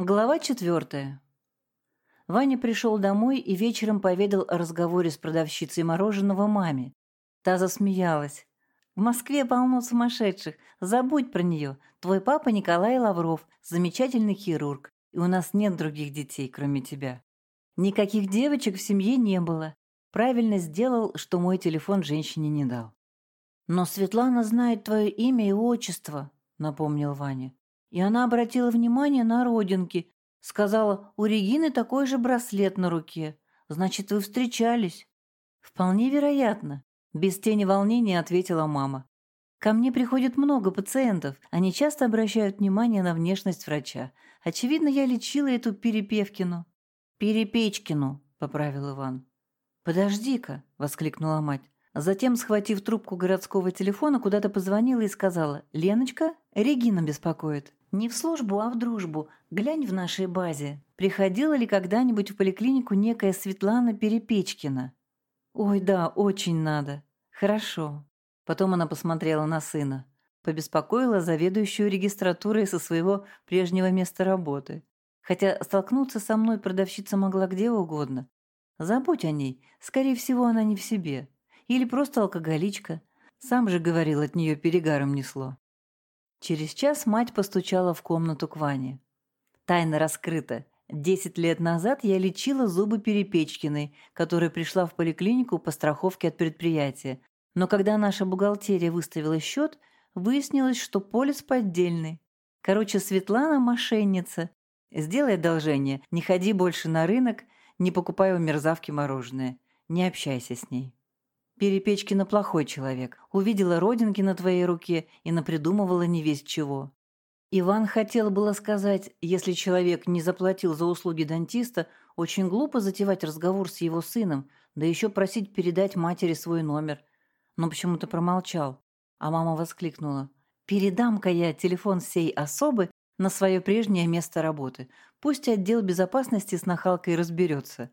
Глава четвертая. Ваня пришел домой и вечером поведал о разговоре с продавщицей мороженого маме. Та засмеялась. «В Москве полно сумасшедших. Забудь про нее. Твой папа Николай Лавров, замечательный хирург, и у нас нет других детей, кроме тебя. Никаких девочек в семье не было. Правильно сделал, что мой телефон женщине не дал». «Но Светлана знает твое имя и отчество», — напомнил Ваня. И она обратила внимание на родинки. Сказала, у Регины такой же браслет на руке. Значит, вы встречались. Вполне вероятно. Без тени волнения ответила мама. Ко мне приходит много пациентов. Они часто обращают внимание на внешность врача. Очевидно, я лечила эту Перепевкину. Перепечкину, поправил Иван. Подожди-ка, воскликнула мать. Затем, схватив трубку городского телефона, куда-то позвонила и сказала «Леночка, Регина беспокоит». Не в службу, а в дружбу. Глянь в нашей базе. Приходила ли когда-нибудь в поликлинику некая Светлана Перепечкина? Ой, да, очень надо. Хорошо. Потом она посмотрела на сына. Побеспокоила заведующую регистратурой со своего прежнего места работы. Хотя столкнуться со мной продавщица могла где угодно. Забудь о ней. Скорее всего, она не в себе. Или просто алкоголичка. Сам же говорил, от нее перегаром несло. Через час мать постучала в комнату к Ване. Тайна раскрыта. Десять лет назад я лечила зубы Перепечкиной, которая пришла в поликлинику по страховке от предприятия. Но когда наша бухгалтерия выставила счет, выяснилось, что полис поддельный. Короче, Светлана – мошенница. Сделай одолжение, не ходи больше на рынок, не покупай у мерзавки мороженое. Не общайся с ней. Перепечкина плохой человек. Увидела родинки на твоей руке и напридумывала не весь чего. Иван хотел было сказать, если человек не заплатил за услуги дантиста, очень глупо затевать разговор с его сыном, да еще просить передать матери свой номер. Но почему-то промолчал. А мама воскликнула. «Передам-ка я телефон сей особы на свое прежнее место работы. Пусть отдел безопасности с нахалкой разберется.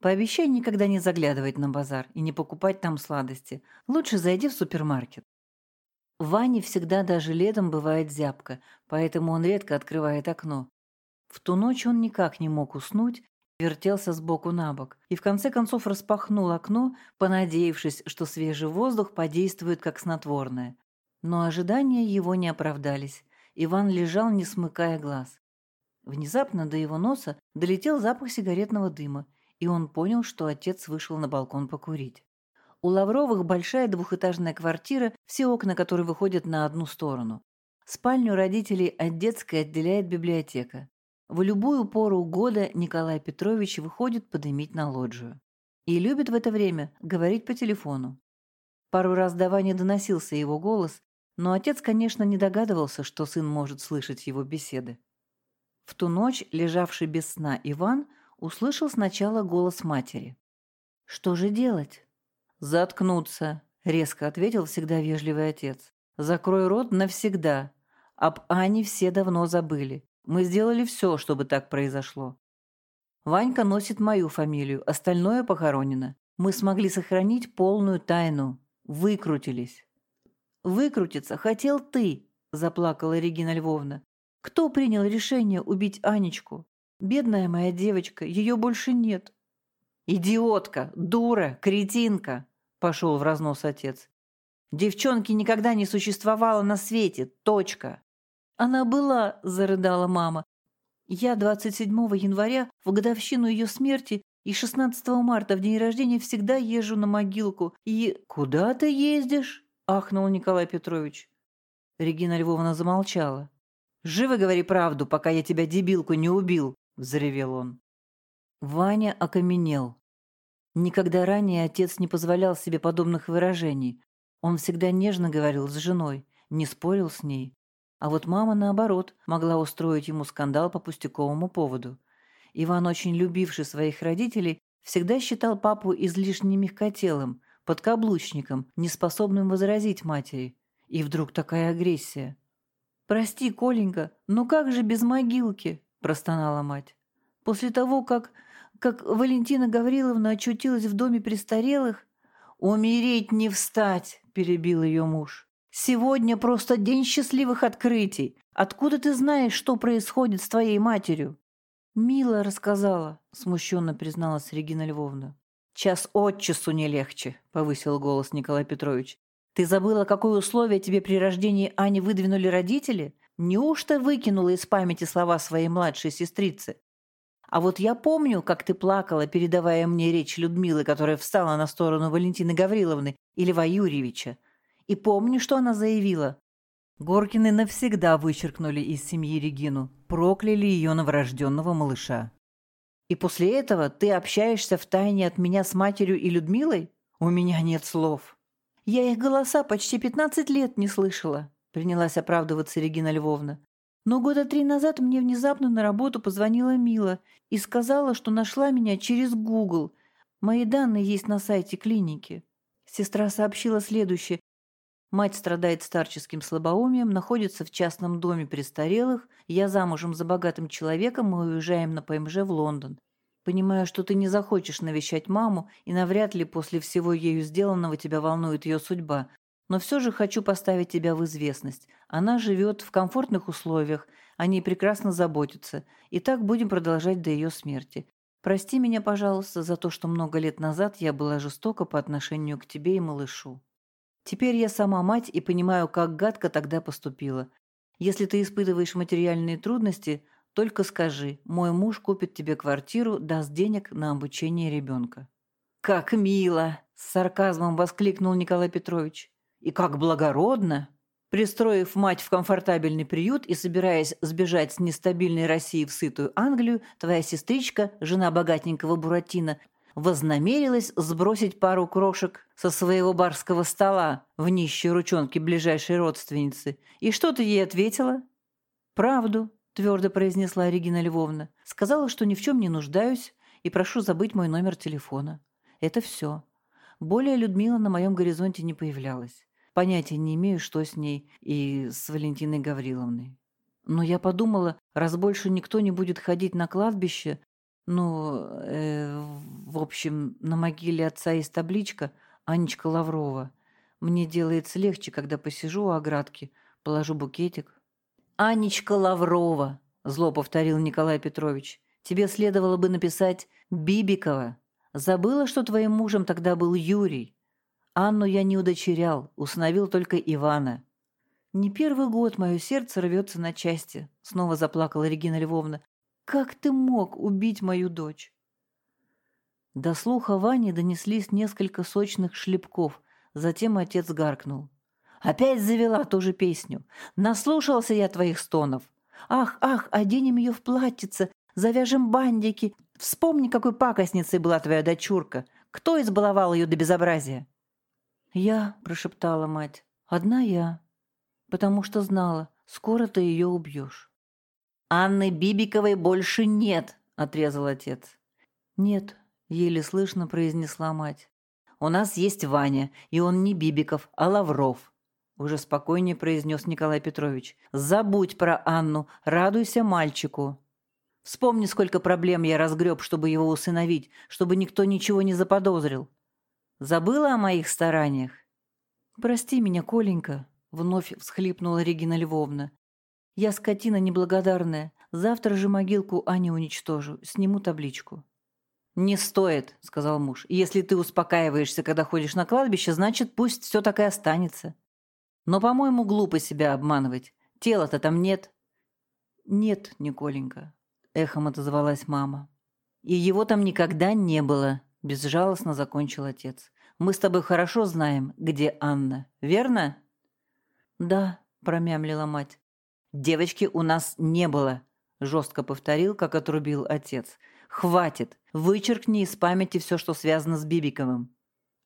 Пообещай никогда не заглядывать на базар и не покупать там сладости. Лучше зайди в супермаркет. Ване всегда даже летом бывает зябко, поэтому он редко открывает окно. В ту ночь он никак не мог уснуть, вертелся с боку на бок и в конце концов распахнул окно, понадеявшись, что свежий воздух подействует как снотворное. Но ожидания его не оправдались. Иван лежал, не смыкая глаз. Внезапно до его носа долетел запах сигаретного дыма, и он понял, что отец вышел на балкон покурить. У Лавровых большая двухэтажная квартира, все окна которой выходят на одну сторону. Спальню родителей от детской отделяет библиотека. В любую пору года Николай Петрович выходит подымить на лоджию. И любит в это время говорить по телефону. Пару раз до Вани доносился его голос, но отец, конечно, не догадывался, что сын может слышать его беседы. В ту ночь, лежавший без сна Иван, услышал сначала голос матери. «Что же делать?» «Заткнуться», — резко ответил всегда вежливый отец. «Закрой рот навсегда. Об Ане все давно забыли. Мы сделали все, чтобы так произошло. Ванька носит мою фамилию, остальное похоронено. Мы смогли сохранить полную тайну. Выкрутились». «Выкрутиться хотел ты», — заплакала Регина Львовна. «Кто принял решение убить Анечку? Бедная моя девочка, ее больше нет. Идиотка, дура, кретинка, пошел в разнос отец. Девчонки никогда не существовало на свете, точка. Она была, зарыдала мама. Я 27 января, в годовщину ее смерти, и 16 марта, в день рождения, всегда езжу на могилку. И... «Куда ты ездишь?» – ахнул Николай Петрович. Регина Львовна замолчала. «Живо говори правду, пока я тебя, дебилку, не убил!» – взревел он. Ваня окаменел. Никогда ранее отец не позволял себе подобных выражений. Он всегда нежно говорил с женой, не спорил с ней. А вот мама, наоборот, могла устроить ему скандал по пустяковому поводу. Иван, очень любивший своих родителей, всегда считал папу излишне мягкотелым, подкаблучником, неспособным возразить матери. И вдруг такая агрессия. «Прости, Коленька, но как же без могилки?» Простонала мать. После того, как, как Валентина Гавриловна очутилась в доме престарелых, «Умереть не встать!» – перебил ее муж. «Сегодня просто день счастливых открытий. Откуда ты знаешь, что происходит с твоей матерью? «Мила рассказала», — смущенно призналась Регина Львовна. «Час от часу не легче», — повысил голос Николай Петрович. «Ты забыла, какое условие тебе при рождении Ани выдвинули родители? Неужто выкинула из памяти слова своей младшей сестрицы? А вот я помню, как ты плакала, передавая мне речь Людмилы, которая встала на сторону Валентины Гавриловны и Льва Юрьевича. И помню, что она заявила. Горкины навсегда вычеркнули из семьи Регину, прокляли ее новорожденного малыша. И после этого ты общаешься в тайне от меня с матерью и Людмилой? У меня нет слов. Я их голоса почти пятнадцать лет не слышала, принялась оправдываться Регина Львовна. Но года три назад мне внезапно на работу позвонила Мила и сказала, что нашла меня через Google. Мои данные есть на сайте клиники. Сестра сообщила следующее. Мать страдает старческим слабоумием, находится в частном доме престарелых. Я замужем за богатым человеком, мы уезжаем на ПМЖ в Лондон. Понимаю, что ты не захочешь навещать маму, и навряд ли после всего ею сделанного тебя волнует ее судьба. Но все же хочу поставить тебя в известность. Она живет в комфортных условиях, о ней прекрасно заботятся, и так будем продолжать до ее смерти. Прости меня, пожалуйста, за то, что много лет назад я была жестока по отношению к тебе и малышу. Теперь я сама мать и понимаю, как гадко тогда поступила. Если ты испытываешь материальные трудности, только скажи, мой муж купит тебе квартиру, даст денег на обучение ребенка». «Как мило!» – с сарказмом воскликнул Николай Петрович. «И как благородно!» Пристроив мать в комфортабельный приют и собираясь сбежать с нестабильной России в сытую Англию, твоя сестричка, жена богатенького Буратино, вознамерилась сбросить пару крошек со своего барского стола в нищие ручонки ближайшей родственницы. И что ты ей ответила? «Правду», — твердо произнесла Регина Львовна. «Сказала, что ни в чем не нуждаюсь и прошу забыть мой номер телефона. Это все. Более Людмила на моем горизонте не появлялась. Понятия не имею, что с ней и с Валентиной Гавриловной. Но я подумала, раз больше никто не будет ходить на кладбище, ну, э, в общем, на могиле отца есть табличка «Анечка Лаврова». Мне делается легче, когда посижу у оградки, положу букетик. «Анечка Лаврова», — зло повторил Николай Петрович. «Тебе следовало бы написать Бибикова. Забыла, что твоим мужем тогда был Юрий. Анну я не удочерял, установил только Ивана». «Не первый год мое сердце рвется на части», — снова заплакала Регина Львовна. Как ты мог убить мою дочь?» До слуха Вани донеслись несколько сочных шлепков, затем отец гаркнул. «Опять завела ту же песню. Наслушался я твоих стонов. Ах, ах, оденем ее в платьице, завяжем бандики. Вспомни, какой пакостницей была твоя дочурка. Кто избаловал ее до безобразия?» «Я», — прошептала мать, — «одна я, потому что знала, скоро ты ее убьешь». «Анны Бибиковой больше нет», — отрезал отец. «Нет», — еле слышно произнесла мать. «У нас есть Ваня, и он не Бибиков, а Лавров», — уже спокойнее произнес Николай Петрович. «Забудь про Анну, радуйся мальчику. Вспомни, сколько проблем я разгреб, чтобы его усыновить, чтобы никто ничего не заподозрил. Забыла о моих стараниях?» «Прости меня, Коленька», — вновь всхлипнула Регина Львовна. Я скотина неблагодарная. Завтра же могилку Ани уничтожу. Сниму табличку». «Не стоит», — сказал муж. «Если ты успокаиваешься, когда ходишь на кладбище, значит, пусть все так и останется. Но, по-моему, глупо себя обманывать. Тела-то там нет». «Нет, Николенька», — эхом отозвалась мама. «И его там никогда не было», — безжалостно закончил отец. «Мы с тобой хорошо знаем, где Анна, верно?» «Да», — промямлила мать. «Девочки у нас не было», – жестко повторил, как отрубил отец. «Хватит! Вычеркни из памяти все, что связано с Бибиковым.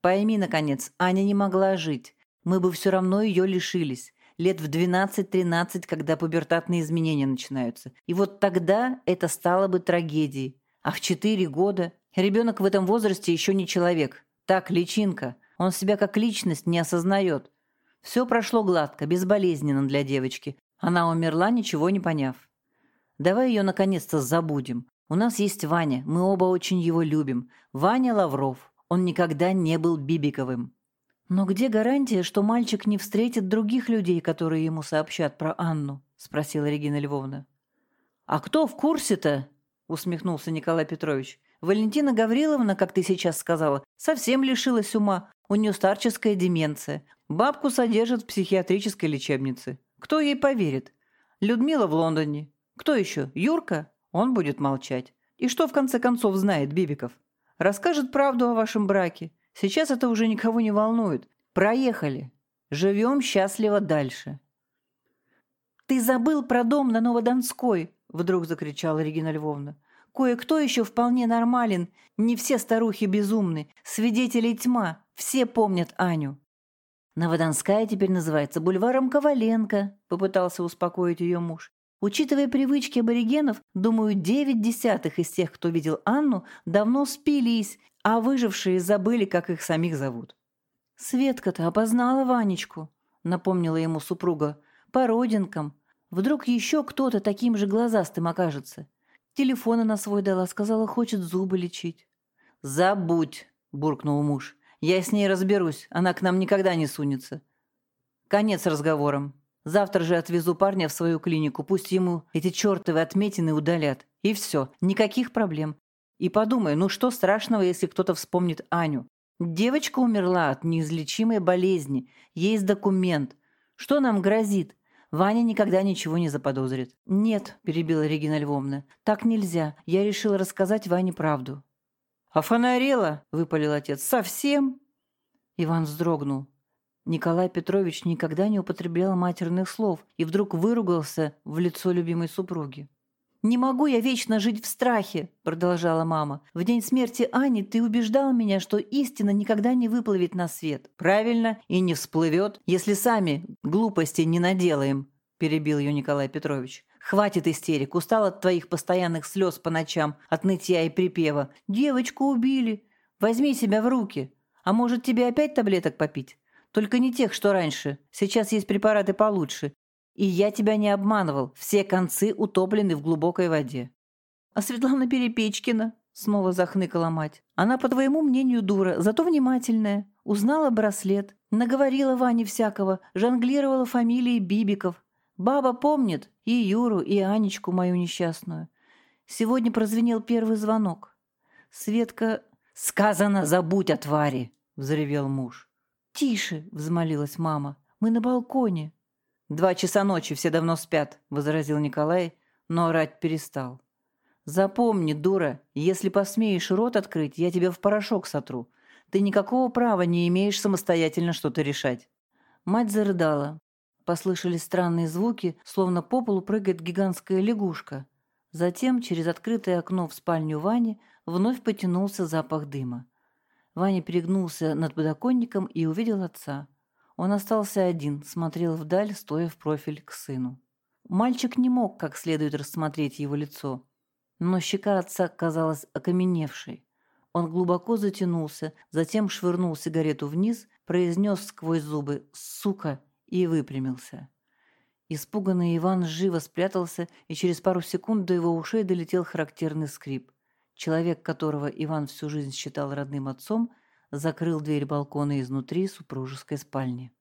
Пойми, наконец, Аня не могла жить. Мы бы все равно ее лишились. Лет в 12-13, когда пубертатные изменения начинаются. И вот тогда это стало бы трагедией. А в 4 года ребенок в этом возрасте еще не человек. Так, личинка. Он себя как личность не осознает. Все прошло гладко, безболезненно для девочки, она умерла, ничего не поняв. Давай ее наконец-то забудем. У нас есть Ваня, мы оба очень его любим. Ваня Лавров. Он никогда не был Бибиковым. Но где гарантия, что мальчик не встретит других людей, которые ему сообщат про Анну? Спросила Регина Львовна. А кто в курсе-то? — усмехнулся Николай Петрович. «Валентина Гавриловна, как ты сейчас сказала, совсем лишилась ума. У нее старческая деменция. Бабку содержат в психиатрической лечебнице. Кто ей поверит? Людмила в Лондоне. Кто еще? Юрка? Он будет молчать. И что в конце концов знает Бибиков? Расскажет правду о вашем браке. Сейчас это уже никого не волнует. Проехали. Живем счастливо дальше. «Ты забыл про дом на Новодонской!» — вдруг закричала Регина Львовна. «Кое-кто еще вполне нормален. Не все старухи безумны. Свидетелей тьма. Все помнят Аню». «Новодонская теперь называется бульваром Коваленко», — попытался успокоить ее муж. Учитывая привычки аборигенов, думаю, девять десятых из тех, кто видел Анну, давно спились, а выжившие забыли, как их самих зовут. «Светка-то опознала Ванечку», — напомнила ему супруга, — «по родинкам. Вдруг еще кто-то таким же глазастым окажется. Телефон она свой дала, сказала, хочет зубы лечить». «Забудь», — буркнул муж. «Я с ней разберусь, она к нам никогда не сунется». Конец разговорам. Завтра же отвезу парня в свою клинику, пусть ему эти чертовы отметины удалят. И все, никаких проблем. И подумай, ну что страшного, если кто-то вспомнит Аню? Девочка умерла от неизлечимой болезни. Есть документ. Что нам грозит? Ваня никогда ничего не заподозрит. «Нет», — перебила Регина Львовна, — «так нельзя. Я решила рассказать Ване правду». «А фонарела?» — выпалил отец. «Совсем?» Иван вздрогнул. Николай Петрович никогда не употреблял матерных слов и вдруг выругался в лицо любимой супруги. «Не могу я вечно жить в страхе», — продолжала мама. «В день смерти Ани ты убеждал меня, что истина никогда не выплывет на свет». «Правильно, и не всплывет, если сами глупости не наделаем», — перебил ее Николай Петрович. «Хватит истерик, устал от твоих постоянных слез по ночам, от нытья и припева. Девочку убили. Возьми себя в руки. А может, тебе опять таблеток попить? Только не тех, что раньше. Сейчас есть препараты получше. И я тебя не обманывал. Все концы утоплены в глубокой воде. А Светлана Перепечкина? Снова захныкала мать. Она, по твоему мнению, дура, зато внимательная. Узнала браслет. Наговорила Ване всякого. Жонглировала фамилии Бибиков. Баба помнит и Юру, и Анечку мою несчастную. Сегодня прозвенел первый звонок. Светка... «Сказано, забудь о твари!» — взревел муж. «Тише!» — взмолилась мама. «Мы на балконе!» «Два часа ночи, все давно спят», — возразил Николай, но орать перестал. «Запомни, дура, если посмеешь рот открыть, я тебя в порошок сотру. Ты никакого права не имеешь самостоятельно что-то решать». Мать зарыдала. Послышались странные звуки, словно по полу прыгает гигантская лягушка. Затем через открытое окно в спальню Вани вновь потянулся запах дыма. Ваня перегнулся над подоконником и увидел отца. Он остался один, смотрел вдаль, стоя в профиль к сыну. Мальчик не мог как следует рассмотреть его лицо, но щека отца казалась окаменевшей. Он глубоко затянулся, затем швырнул сигарету вниз, произнес сквозь зубы «сука» и выпрямился. Испуганный Иван живо спрятался, и через пару секунд до его ушей долетел характерный скрип. Человек, которого Иван всю жизнь считал родным отцом, закрыл дверь балкона изнутри супружеской спальни.